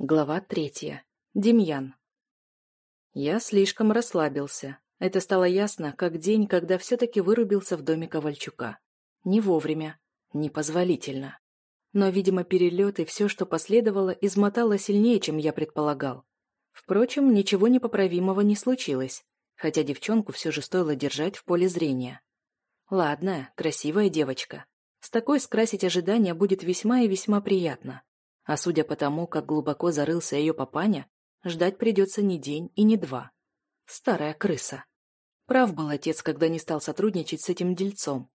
Глава третья. Демьян. Я слишком расслабился. Это стало ясно, как день, когда все-таки вырубился в доме Ковальчука. Не вовремя, непозволительно. Но, видимо, перелет и все, что последовало, измотало сильнее, чем я предполагал. Впрочем, ничего непоправимого не случилось, хотя девчонку все же стоило держать в поле зрения. Ладно, красивая девочка. С такой скрасить ожидания будет весьма и весьма приятно. А судя по тому, как глубоко зарылся ее папаня, ждать придется не день и не два. Старая крыса. Прав был отец, когда не стал сотрудничать с этим дельцом.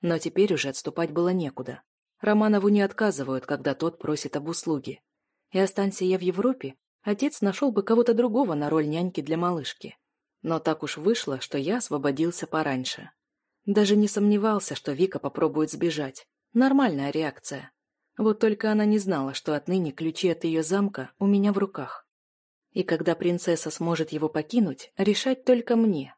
Но теперь уже отступать было некуда. Романову не отказывают, когда тот просит об услуге. И останься я в Европе, отец нашел бы кого-то другого на роль няньки для малышки. Но так уж вышло, что я освободился пораньше. Даже не сомневался, что Вика попробует сбежать. Нормальная реакция. Вот только она не знала, что отныне ключи от ее замка у меня в руках. И когда принцесса сможет его покинуть, решать только мне.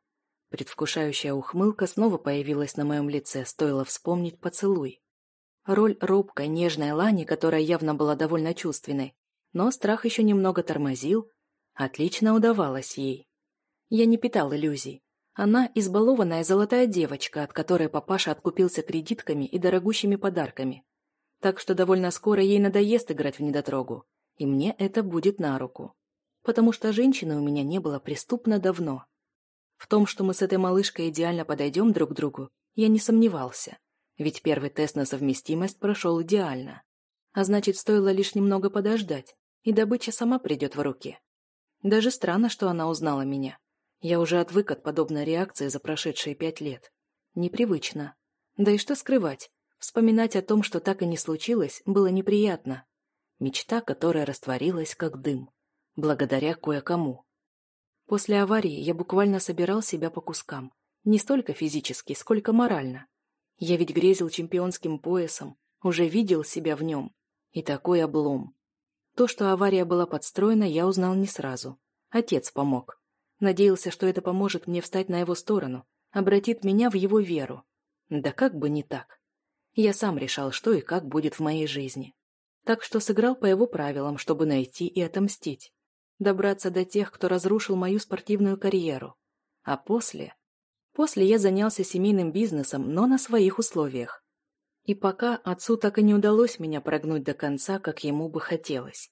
Предвкушающая ухмылка снова появилась на моем лице, стоило вспомнить поцелуй. Роль робкой, нежной Лани, которая явно была довольно чувственной, но страх еще немного тормозил, отлично удавалось ей. Я не питал иллюзий. Она избалованная золотая девочка, от которой папаша откупился кредитками и дорогущими подарками. Так что довольно скоро ей надоест играть в недотрогу, и мне это будет на руку. Потому что женщины у меня не было преступно давно. В том, что мы с этой малышкой идеально подойдем друг к другу, я не сомневался, ведь первый тест на совместимость прошел идеально. А значит, стоило лишь немного подождать, и добыча сама придет в руки. Даже странно, что она узнала меня. Я уже отвык от подобной реакции за прошедшие пять лет. Непривычно. Да и что скрывать, Вспоминать о том, что так и не случилось, было неприятно. Мечта, которая растворилась, как дым. Благодаря кое-кому. После аварии я буквально собирал себя по кускам. Не столько физически, сколько морально. Я ведь грезил чемпионским поясом, уже видел себя в нем. И такой облом. То, что авария была подстроена, я узнал не сразу. Отец помог. Надеялся, что это поможет мне встать на его сторону, обратит меня в его веру. Да как бы не так. Я сам решал, что и как будет в моей жизни. Так что сыграл по его правилам, чтобы найти и отомстить. Добраться до тех, кто разрушил мою спортивную карьеру. А после... После я занялся семейным бизнесом, но на своих условиях. И пока отцу так и не удалось меня прогнуть до конца, как ему бы хотелось.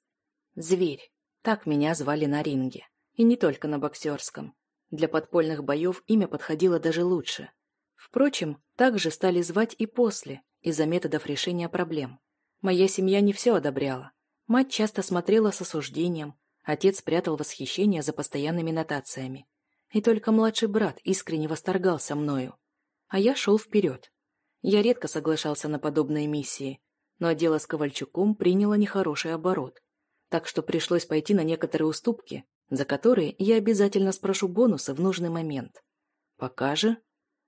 Зверь. Так меня звали на ринге. И не только на боксерском. Для подпольных боев имя подходило даже лучше. Впрочем, так же стали звать и после, из-за методов решения проблем. Моя семья не все одобряла. Мать часто смотрела с осуждением, отец прятал восхищение за постоянными нотациями. И только младший брат искренне восторгался мною. А я шел вперед. Я редко соглашался на подобные миссии, но дело с Ковальчуком приняло нехороший оборот. Так что пришлось пойти на некоторые уступки, за которые я обязательно спрошу бонусы в нужный момент. Пока же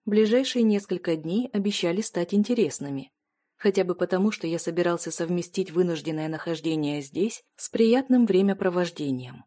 Ближайшие несколько дней обещали стать интересными. Хотя бы потому, что я собирался совместить вынужденное нахождение здесь с приятным времяпровождением.